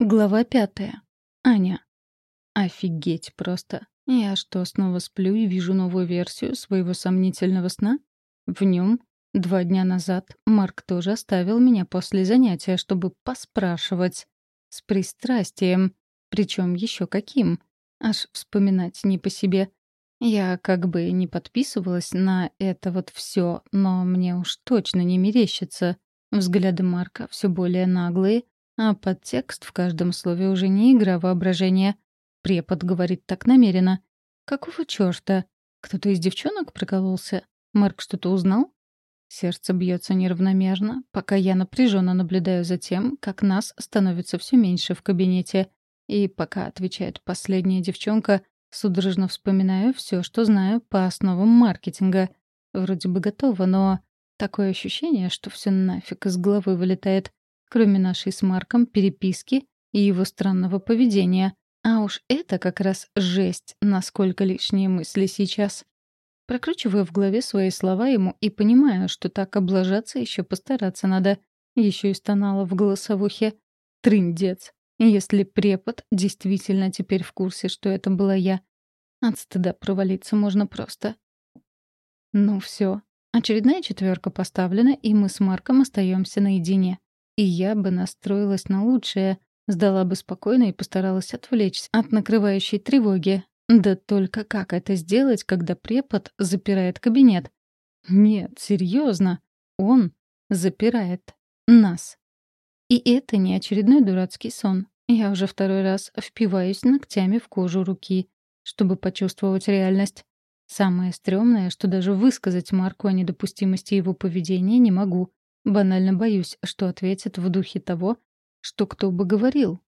Глава пятая. Аня. Офигеть просто. Я что, снова сплю и вижу новую версию своего сомнительного сна? В нем два дня назад Марк тоже оставил меня после занятия, чтобы поспрашивать. С пристрастием. Причем еще каким. Аж вспоминать не по себе. Я как бы не подписывалась на это вот все, но мне уж точно не мерещится. Взгляды Марка все более наглые, а подтекст в каждом слове уже не игра воображения. Препод говорит так намеренно. Какого чёрта? Кто-то из девчонок прокололся? Марк что-то узнал? Сердце бьется неравномерно, пока я напряженно наблюдаю за тем, как нас становится все меньше в кабинете. И пока отвечает последняя девчонка, судорожно вспоминаю все, что знаю по основам маркетинга. Вроде бы готово, но такое ощущение, что все нафиг из головы вылетает кроме нашей с Марком переписки и его странного поведения. А уж это как раз жесть, насколько лишние мысли сейчас. Прокручиваю в голове свои слова ему и понимаю, что так облажаться еще постараться надо. Еще и стонала в голосовухе. Трындец. Если препод действительно теперь в курсе, что это была я. От стыда провалиться можно просто. Ну все. Очередная четверка поставлена, и мы с Марком остаемся наедине. И я бы настроилась на лучшее, сдала бы спокойно и постаралась отвлечься от накрывающей тревоги. Да только как это сделать, когда препод запирает кабинет? Нет, серьезно, он запирает нас. И это не очередной дурацкий сон. Я уже второй раз впиваюсь ногтями в кожу руки, чтобы почувствовать реальность. Самое стрёмное, что даже высказать Марку о недопустимости его поведения не могу. Банально боюсь, что ответит в духе того, что кто бы говорил.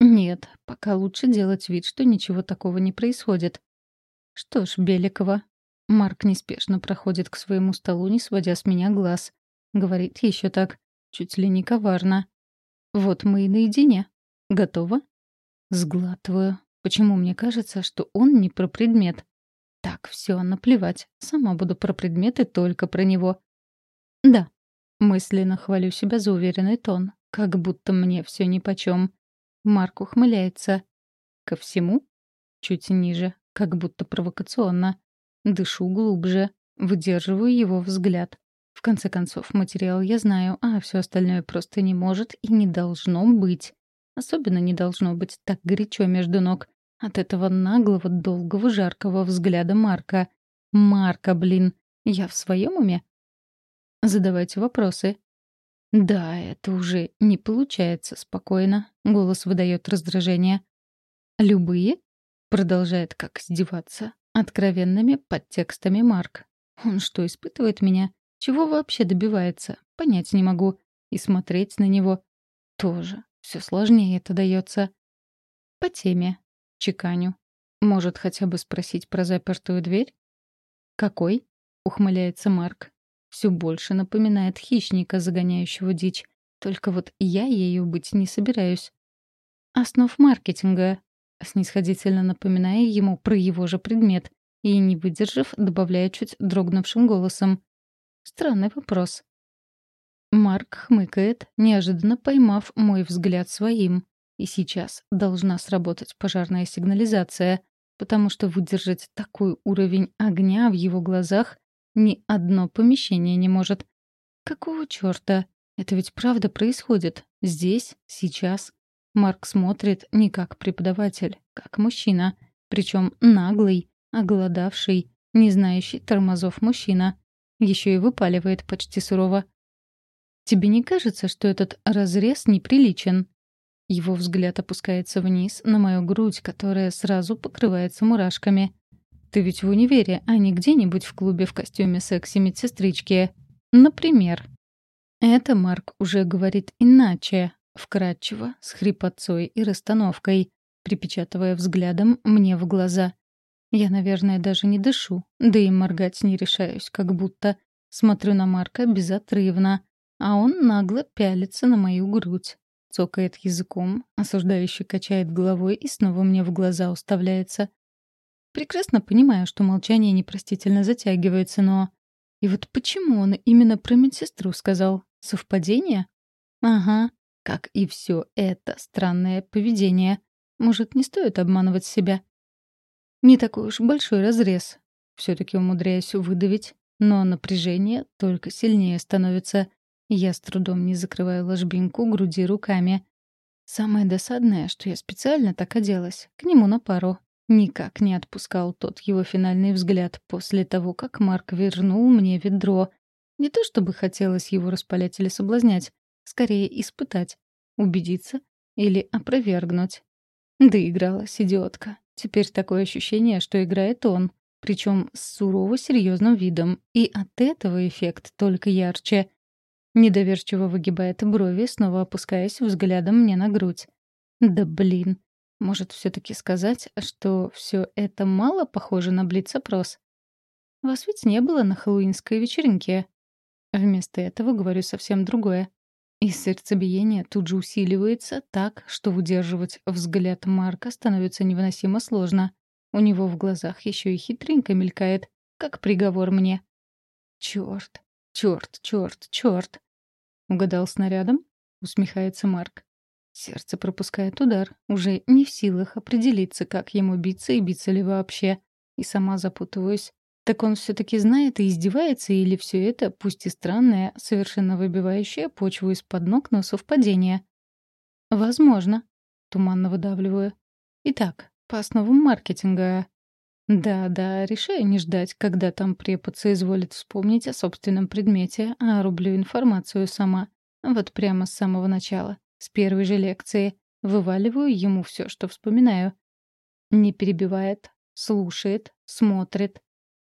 Нет, пока лучше делать вид, что ничего такого не происходит. Что ж, Беликова. Марк неспешно проходит к своему столу, не сводя с меня глаз. Говорит еще так, чуть ли не коварно. Вот мы и наедине. Готово? Сглатываю. Почему мне кажется, что он не про предмет? Так, все, наплевать. Сама буду про предметы только про него. Да, Мысленно хвалю себя за уверенный тон, как будто мне все нипочем. Марк ухмыляется. Ко всему? Чуть ниже, как будто провокационно. Дышу глубже, выдерживаю его взгляд. В конце концов, материал я знаю, а все остальное просто не может и не должно быть. Особенно не должно быть так горячо между ног. От этого наглого, долгого, жаркого взгляда Марка. Марка, блин, я в своем уме? Задавайте вопросы. Да, это уже не получается спокойно. Голос выдает раздражение. Любые? Продолжает как издеваться. Откровенными подтекстами Марк. Он что, испытывает меня? Чего вообще добивается? Понять не могу. И смотреть на него тоже. Все сложнее это дается. По теме. Чеканю. Может, хотя бы спросить про запертую дверь? «Какой?» — ухмыляется Марк все больше напоминает хищника, загоняющего дичь. Только вот я ею быть не собираюсь. Основ маркетинга, снисходительно напоминая ему про его же предмет, и, не выдержав, добавляя чуть дрогнувшим голосом. Странный вопрос. Марк хмыкает, неожиданно поймав мой взгляд своим. И сейчас должна сработать пожарная сигнализация, потому что выдержать такой уровень огня в его глазах ни одно помещение не может. Какого чёрта? Это ведь правда происходит. Здесь, сейчас. Марк смотрит не как преподаватель, как мужчина. Причем наглый, оголодавший, не знающий тормозов мужчина. Еще и выпаливает почти сурово. «Тебе не кажется, что этот разрез неприличен?» Его взгляд опускается вниз на мою грудь, которая сразу покрывается мурашками. Ты ведь в универе, а не где-нибудь в клубе в костюме секси-медсестрички. Например. Это Марк уже говорит иначе, вкратчиво, с хрипотцой и расстановкой, припечатывая взглядом мне в глаза. Я, наверное, даже не дышу, да и моргать не решаюсь, как будто смотрю на Марка безотрывно, а он нагло пялится на мою грудь, цокает языком, осуждающе качает головой и снова мне в глаза уставляется. Прекрасно понимаю, что молчание непростительно затягивается, но... И вот почему он именно про медсестру сказал? Совпадение? Ага. Как и все это странное поведение. Может, не стоит обманывать себя? Не такой уж большой разрез. Все-таки умудряюсь выдавить, но напряжение только сильнее становится. Я с трудом не закрываю ложбинку груди руками. Самое досадное, что я специально так оделась. К нему на пару. Никак не отпускал тот его финальный взгляд после того, как Марк вернул мне ведро. Не то чтобы хотелось его распалять или соблазнять, скорее испытать, убедиться или опровергнуть. Доигралась идиотка. Теперь такое ощущение, что играет он, причем с сурово серьезным видом, и от этого эффект только ярче. Недоверчиво выгибает брови, снова опускаясь взглядом мне на грудь. Да блин, может, все таки сказать, что все это мало похоже на блиц-опрос? Вас ведь не было на хэллоуинской вечеринке. Вместо этого говорю совсем другое. И сердцебиение тут же усиливается так, что удерживать взгляд Марка становится невыносимо сложно. У него в глазах еще и хитренько мелькает, как приговор мне. Черт, черт, черт, черт. Угадал снарядом? Усмехается Марк. Сердце пропускает удар, уже не в силах определиться, как ему биться и биться ли вообще. И сама запутываюсь. Так он все-таки знает и издевается, или все это, пусть и странное, совершенно выбивающее почву из-под ног, но совпадение? Возможно. Туманно выдавливаю. Итак, по основам маркетинга. Да-да, решаю не ждать, когда там препод соизволит вспомнить о собственном предмете, а рублю информацию сама. Вот прямо с самого начала, с первой же лекции. Вываливаю ему все, что вспоминаю. Не перебивает, слушает, смотрит,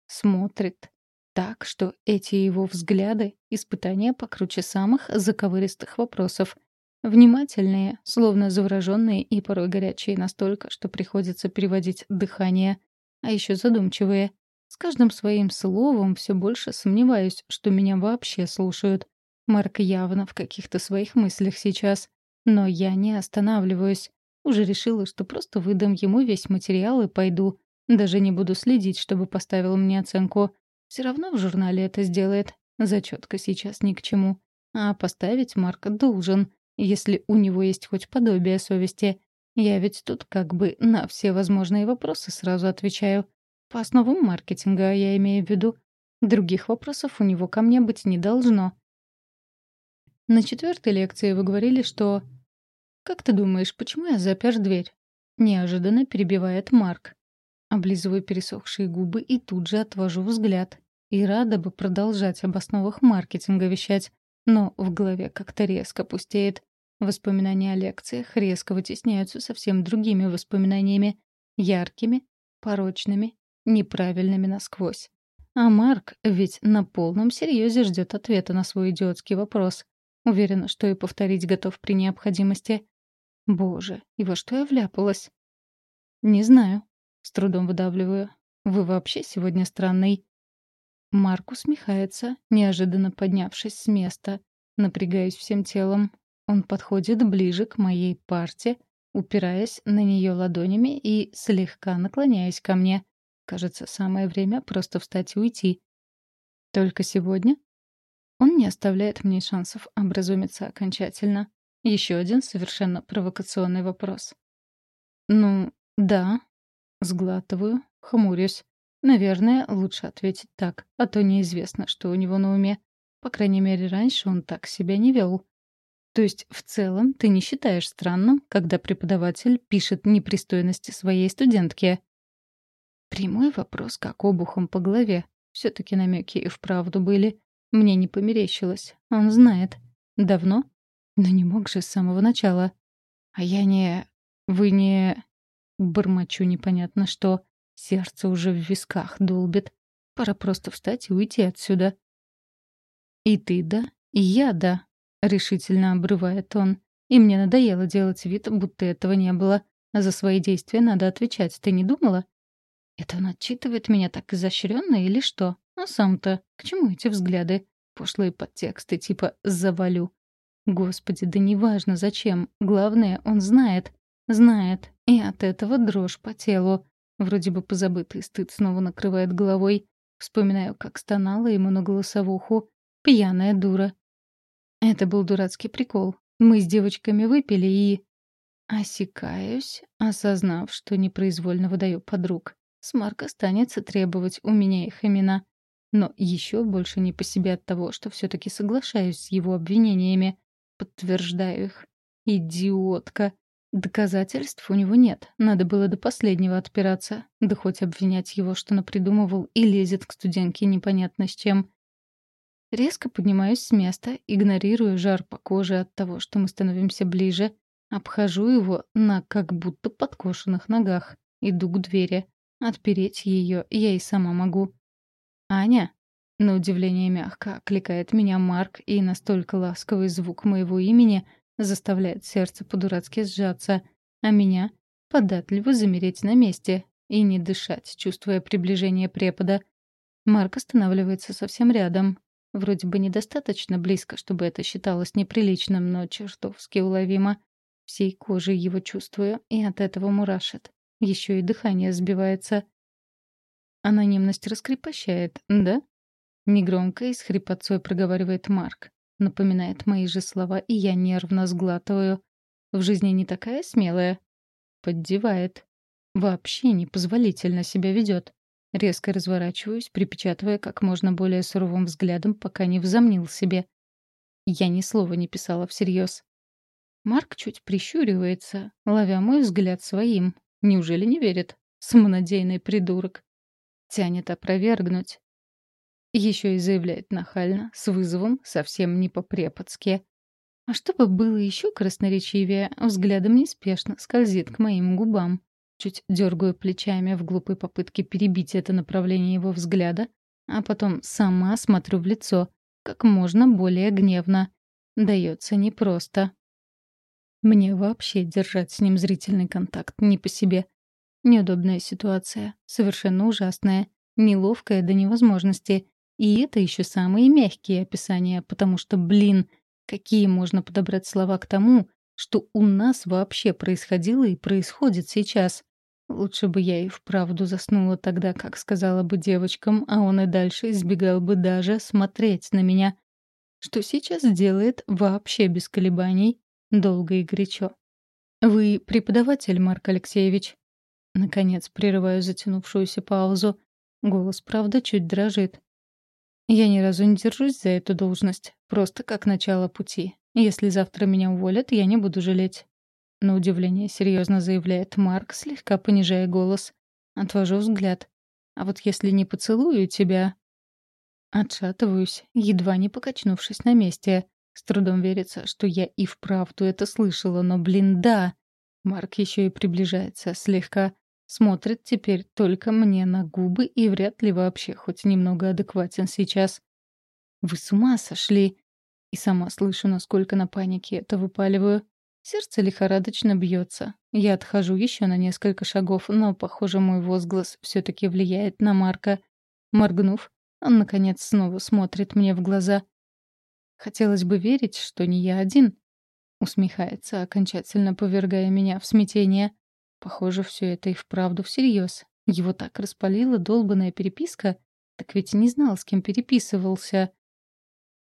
Смотрит так, что эти его взгляды — испытания покруче самых заковыристых вопросов. Внимательные, словно завороженные и порой горячие настолько, что приходится переводить дыхание. А еще задумчивые. С каждым своим словом все больше сомневаюсь, что меня вообще слушают. Марк явно в каких-то своих мыслях сейчас. Но я не останавливаюсь. Уже решила, что просто выдам ему весь материал и пойду. Даже не буду следить, чтобы поставил мне оценку. Все равно в журнале это сделает. Зачетка сейчас ни к чему. А поставить Марк должен, если у него есть хоть подобие совести. Я ведь тут как бы на все возможные вопросы сразу отвечаю. По основам маркетинга я имею в виду. Других вопросов у него ко мне быть не должно. На четвертой лекции вы говорили, что... «Как ты думаешь, почему я запер дверь?» Неожиданно перебивает Марк. Облизываю пересохшие губы и тут же отвожу взгляд. И рада бы продолжать об основах маркетинга вещать, но в голове как-то резко пустеет. Воспоминания о лекциях резко вытесняются совсем другими воспоминаниями. Яркими, порочными, неправильными насквозь. А Марк ведь на полном серьезе ждет ответа на свой идиотский вопрос. Уверена, что и повторить готов при необходимости. Боже, и во что я вляпалась? Не знаю. С трудом выдавливаю. «Вы вообще сегодня странный». Марк усмехается, неожиданно поднявшись с места. Напрягаюсь всем телом. Он подходит ближе к моей парте, упираясь на нее ладонями и слегка наклоняясь ко мне. Кажется, самое время просто встать и уйти. Только сегодня? Он не оставляет мне шансов образумиться окончательно. Еще один совершенно провокационный вопрос. «Ну, да, Сглатываю, хмурюсь. Наверное, лучше ответить так, а то неизвестно, что у него на уме. По крайней мере, раньше он так себя не вел. То есть, в целом, ты не считаешь странным, когда преподаватель пишет непристойности своей студентке? Прямой вопрос, как обухом по голове. все таки намеки и вправду были. Мне не померещилось. Он знает. Давно? Но не мог же с самого начала. А я не... Вы не... Бормочу непонятно что. Сердце уже в висках долбит. Пора просто встать и уйти отсюда. «И ты да, и я да», — решительно обрывает он. «И мне надоело делать вид, будто этого не было. За свои действия надо отвечать, ты не думала?» «Это он отчитывает меня так изощренно или что? А сам-то к чему эти взгляды? Пошлые подтексты типа «завалю». Господи, да неважно зачем. Главное, он знает. Знает. И от этого дрожь по телу. Вроде бы позабытый стыд снова накрывает головой. Вспоминаю, как стонала ему на голосовуху. Пьяная дура. Это был дурацкий прикол. Мы с девочками выпили и... Осекаюсь, осознав, что непроизвольно выдаю подруг. С Марка станется требовать у меня их имена. Но еще больше не по себе от того, что все-таки соглашаюсь с его обвинениями. Подтверждаю их. Идиотка. Доказательств у него нет. Надо было до последнего отпираться. Да хоть обвинять его, что напридумывал и лезет к студентке непонятно с чем. Резко поднимаюсь с места, игнорируя жар по коже от того, что мы становимся ближе. Обхожу его на как будто подкошенных ногах. Иду к двери. Отпереть ее я и сама могу. «Аня?» На удивление мягко окликает меня Марк, и настолько ласковый звук моего имени заставляет сердце по-дурацки сжаться, а меня — податливо замереть на месте и не дышать, чувствуя приближение препода. Марк останавливается совсем рядом. Вроде бы недостаточно близко, чтобы это считалось неприличным, но чертовски уловимо. Всей кожей его чувствую, и от этого мурашит. Еще и дыхание сбивается. Анонимность раскрепощает, да? Негромко и с хрипотцой проговаривает Марк. Напоминает мои же слова, и я нервно сглатываю. В жизни не такая смелая. Поддевает. Вообще непозволительно себя ведет. Резко разворачиваюсь, припечатывая как можно более суровым взглядом, пока не взомнил себе. Я ни слова не писала всерьез. Марк чуть прищуривается, ловя мой взгляд своим. Неужели не верит? Самонадеянный придурок. Тянет опровергнуть. Еще и заявляет нахально, с вызовом, совсем не по-преподски. А чтобы было еще красноречивее, взглядом неспешно скользит к моим губам. Чуть дергаю плечами в глупой попытке перебить это направление его взгляда, а потом сама смотрю в лицо, как можно более гневно. Дается непросто. Мне вообще держать с ним зрительный контакт не по себе. Неудобная ситуация, совершенно ужасная, неловкая до невозможности. И это еще самые мягкие описания, потому что, блин, какие можно подобрать слова к тому, что у нас вообще происходило и происходит сейчас. Лучше бы я и вправду заснула тогда, как сказала бы девочкам, а он и дальше избегал бы даже смотреть на меня. Что сейчас делает вообще без колебаний, долго и горячо. «Вы преподаватель, Марк Алексеевич?» Наконец прерываю затянувшуюся паузу. Голос, правда, чуть дрожит. Я ни разу не держусь за эту должность. Просто как начало пути. Если завтра меня уволят, я не буду жалеть. На удивление серьезно заявляет Марк, слегка понижая голос. Отвожу взгляд. А вот если не поцелую тебя... Отшатываюсь, едва не покачнувшись на месте. С трудом верится, что я и вправду это слышала, но, блин, да. Марк еще и приближается, слегка смотрит теперь только мне на губы и вряд ли вообще хоть немного адекватен сейчас. Вы с ума сошли? И сама слышу, насколько на панике это выпаливаю. Сердце лихорадочно бьется. Я отхожу еще на несколько шагов, но, похоже, мой возглас все-таки влияет на Марка. Моргнув, он, наконец, снова смотрит мне в глаза. Хотелось бы верить, что не я один. Усмехается, окончательно повергая меня в смятение. Похоже, все это и вправду всерьез. Его так распалила долбанная переписка, так ведь не знал, с кем переписывался.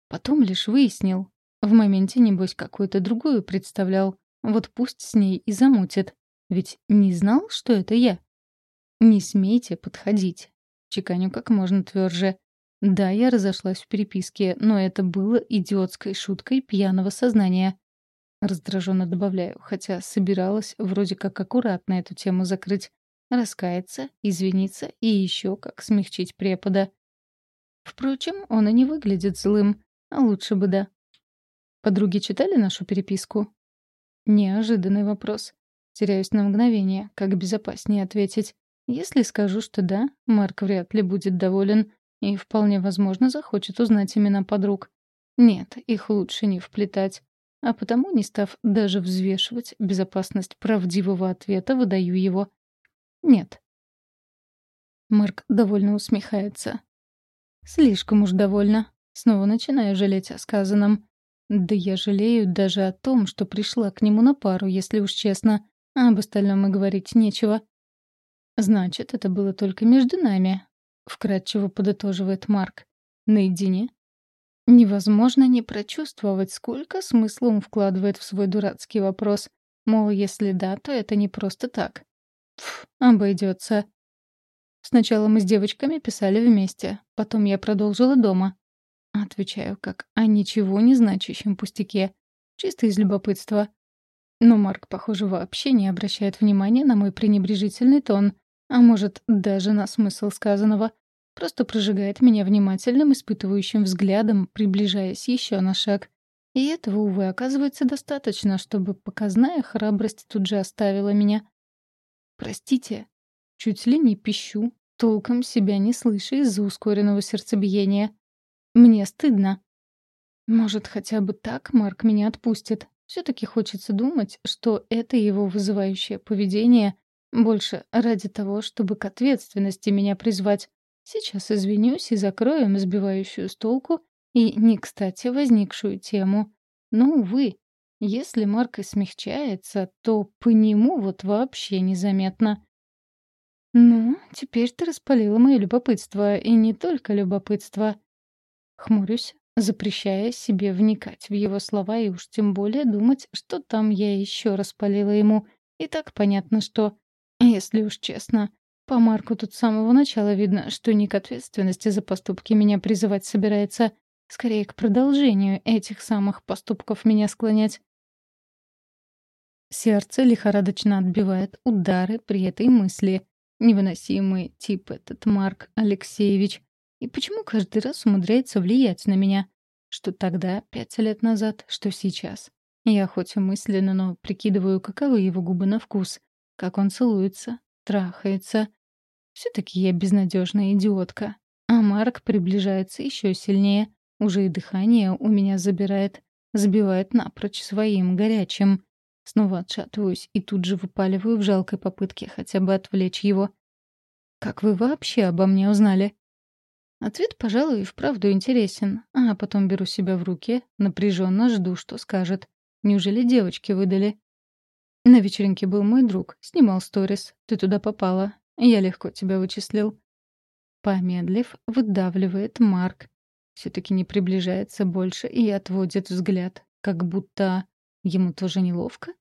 Потом лишь выяснил. В моменте, небось, какую-то другую представлял. Вот пусть с ней и замутит. Ведь не знал, что это я. «Не смейте подходить», — чеканю как можно тверже. Да, я разошлась в переписке, но это было идиотской шуткой пьяного сознания. Раздраженно добавляю, хотя собиралась вроде как аккуратно эту тему закрыть. Раскаяться, извиниться и еще как смягчить препода. Впрочем, он и не выглядит злым, а лучше бы да. Подруги читали нашу переписку? Неожиданный вопрос. Теряюсь на мгновение, как безопаснее ответить. Если скажу, что да, Марк вряд ли будет доволен, и, вполне возможно, захочет узнать имена подруг. Нет, их лучше не вплетать. А потому, не став даже взвешивать безопасность правдивого ответа, выдаю его. Нет. Марк довольно усмехается. Слишком уж довольна. Снова начинаю жалеть о сказанном. Да я жалею даже о том, что пришла к нему на пару, если уж честно. А об остальном и говорить нечего. Значит, это было только между нами, — вкратчиво подытоживает Марк. «Наедине?» Невозможно не прочувствовать, сколько смысла он вкладывает в свой дурацкий вопрос. Мол, если да, то это не просто так. Пф, обойдется. Сначала мы с девочками писали вместе, потом я продолжила дома. Отвечаю как о ничего не значащем пустяке. Чисто из любопытства. Но Марк, похоже, вообще не обращает внимания на мой пренебрежительный тон, а может, даже на смысл сказанного. Просто прожигает меня внимательным, испытывающим взглядом, приближаясь еще на шаг. И этого, увы, оказывается достаточно, чтобы показная храбрость тут же оставила меня. «Простите», чуть ли не пищу, толком себя не слыша из-за ускоренного сердцебиения. «Мне стыдно». Может, хотя бы так Марк меня отпустит. Все-таки хочется думать, что это его вызывающее поведение больше ради того, чтобы к ответственности меня призвать. Сейчас извинюсь и закроем сбивающую с толку и не кстати возникшую тему. Но, увы, если Марк и смягчается, то по нему вот вообще незаметно. «Ну, теперь ты распалила мое любопытство, и не только любопытство». Хмурюсь, запрещая себе вникать в его слова и уж тем более думать, что там я еще распалила ему. И так понятно, что... Если уж честно, по Марку тут с самого начала видно, что не к ответственности за поступки меня призывать собирается, скорее к продолжению этих самых поступков меня склонять. Сердце лихорадочно отбивает удары при этой мысли. Невыносимый тип этот Марк Алексеевич. И почему каждый раз умудряется влиять на меня? Что тогда, пять лет назад, что сейчас. Я хоть и мысленно, но прикидываю, каковы его губы на вкус, как он целуется, трахается. Все-таки я безнадежная идиотка. А Марк приближается еще сильнее. Уже и дыхание у меня забирает. Сбивает напрочь своим горячим. Снова отшатываюсь и тут же выпаливаю в жалкой попытке хотя бы отвлечь его. «Как вы вообще обо мне узнали?» Ответ, пожалуй, и вправду интересен, а потом беру себя в руки, напряженно жду, что скажет. Неужели девочки выдали? На вечеринке был мой друг, снимал сторис. Ты туда попала. Я легко тебя вычислил. Помедлив, выдавливает Марк. Все-таки не приближается больше и отводит взгляд, как будто ему тоже неловко.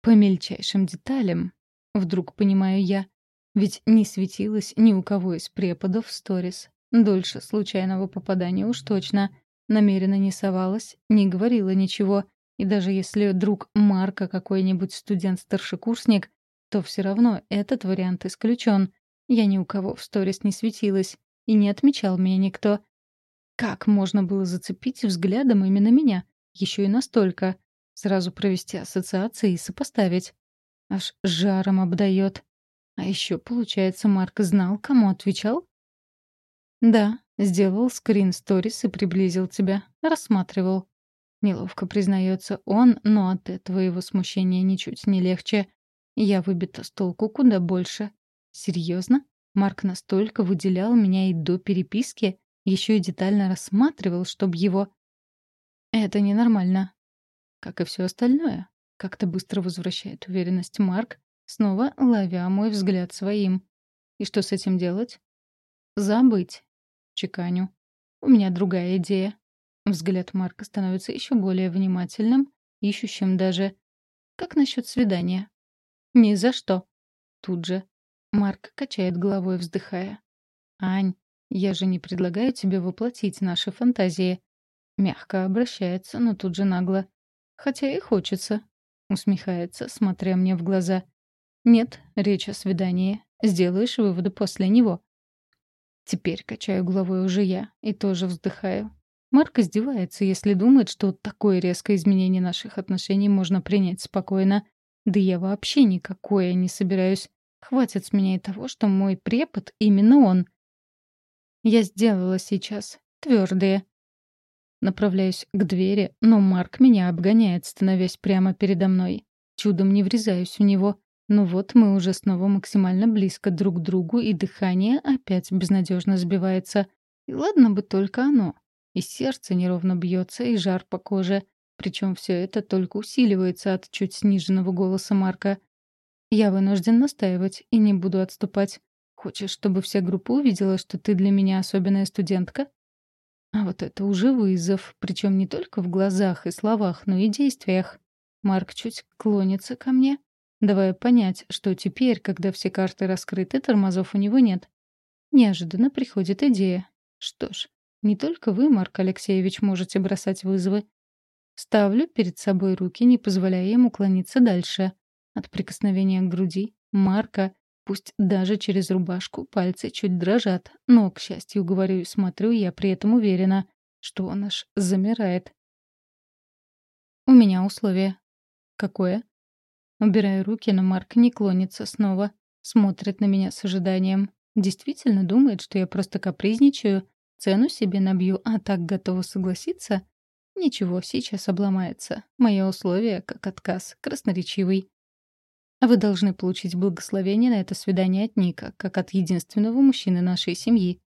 По мельчайшим деталям, вдруг понимаю я, ведь не светилось ни у кого из преподов сторис. Дольше случайного попадания уж точно. Намеренно не совалась, не говорила ничего — и даже если друг Марка какой-нибудь студент-старшекурсник, то все равно этот вариант исключен. Я ни у кого в сторис не светилась, и не отмечал меня никто. Как можно было зацепить взглядом именно меня? Еще и настолько. Сразу провести ассоциации и сопоставить. Аж жаром обдает. А еще, получается, Марк знал, кому отвечал? Да, сделал скрин сторис и приблизил тебя. Рассматривал. Неловко признается он, но от этого его смущение ничуть не легче. Я выбита с толку куда больше. Серьезно? Марк настолько выделял меня и до переписки, еще и детально рассматривал, чтобы его... Это ненормально. Как и все остальное. Как-то быстро возвращает уверенность Марк, снова ловя мой взгляд своим. И что с этим делать? Забыть. Чеканю. У меня другая идея. Взгляд Марка становится еще более внимательным, ищущим даже. «Как насчет свидания?» «Ни за что». Тут же. Марк качает головой, вздыхая. «Ань, я же не предлагаю тебе воплотить наши фантазии». Мягко обращается, но тут же нагло. «Хотя и хочется», — усмехается, смотря мне в глаза. «Нет, речь о свидании. Сделаешь выводы после него». Теперь качаю головой уже я и тоже вздыхаю. Марк издевается, если думает, что такое резкое изменение наших отношений можно принять спокойно. Да я вообще никакое не собираюсь. Хватит с меня и того, что мой препод именно он. Я сделала сейчас. Твердые. Направляюсь к двери, но Марк меня обгоняет, становясь прямо передо мной. Чудом не врезаюсь в него. Но вот мы уже снова максимально близко друг к другу, и дыхание опять безнадежно сбивается. И ладно бы только оно. И сердце неровно бьется, и жар по коже. Причем все это только усиливается от чуть сниженного голоса Марка. «Я вынужден настаивать и не буду отступать. Хочешь, чтобы вся группа увидела, что ты для меня особенная студентка?» А вот это уже вызов, причем не только в глазах и словах, но и действиях. Марк чуть клонится ко мне, давая понять, что теперь, когда все карты раскрыты, тормозов у него нет. Неожиданно приходит идея. Что ж, не только вы, Марк Алексеевич, можете бросать вызовы. Ставлю перед собой руки, не позволяя ему клониться дальше. От прикосновения к груди Марка, пусть даже через рубашку, пальцы чуть дрожат, но, к счастью, говорю и смотрю, я при этом уверена, что он аж замирает. «У меня условие». «Какое?» Убираю руки, но Марк не клонится снова. Смотрит на меня с ожиданием. Действительно думает, что я просто капризничаю, цену себе набью, а так готова согласиться? Ничего, сейчас обломается. Мое условие, как отказ, красноречивый. А вы должны получить благословение на это свидание от Ника, как от единственного мужчины нашей семьи.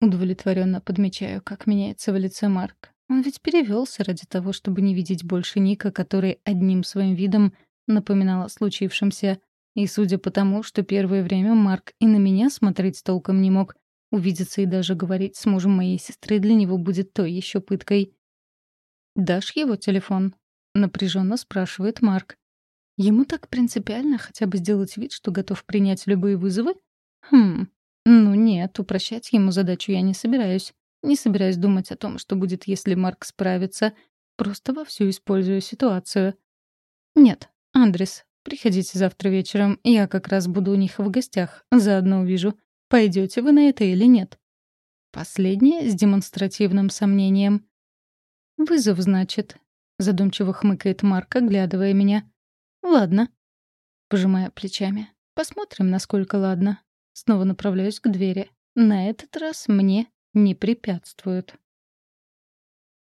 Удовлетворенно подмечаю, как меняется в лице Марк. Он ведь перевелся ради того, чтобы не видеть больше Ника, который одним своим видом напоминал о случившемся. И судя по тому, что первое время Марк и на меня смотреть толком не мог, увидеться и даже говорить с мужем моей сестры для него будет той еще пыткой. «Дашь его телефон?» — напряженно спрашивает Марк. Ему так принципиально хотя бы сделать вид, что готов принять любые вызовы? Хм, ну нет, упрощать ему задачу я не собираюсь. Не собираюсь думать о том, что будет, если Марк справится. Просто вовсю использую ситуацию. Нет, Андрес, приходите завтра вечером. Я как раз буду у них в гостях. Заодно увижу, пойдете вы на это или нет. Последнее с демонстративным сомнением. «Вызов, значит», — задумчиво хмыкает Марк, оглядывая меня. «Ладно». Пожимая плечами. «Посмотрим, насколько ладно». Снова направляюсь к двери. На этот раз мне не препятствуют.